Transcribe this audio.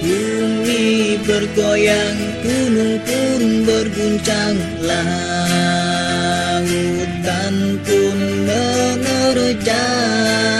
Bumi bergoyang, gunung pun berguncang Lautan pun menerjang.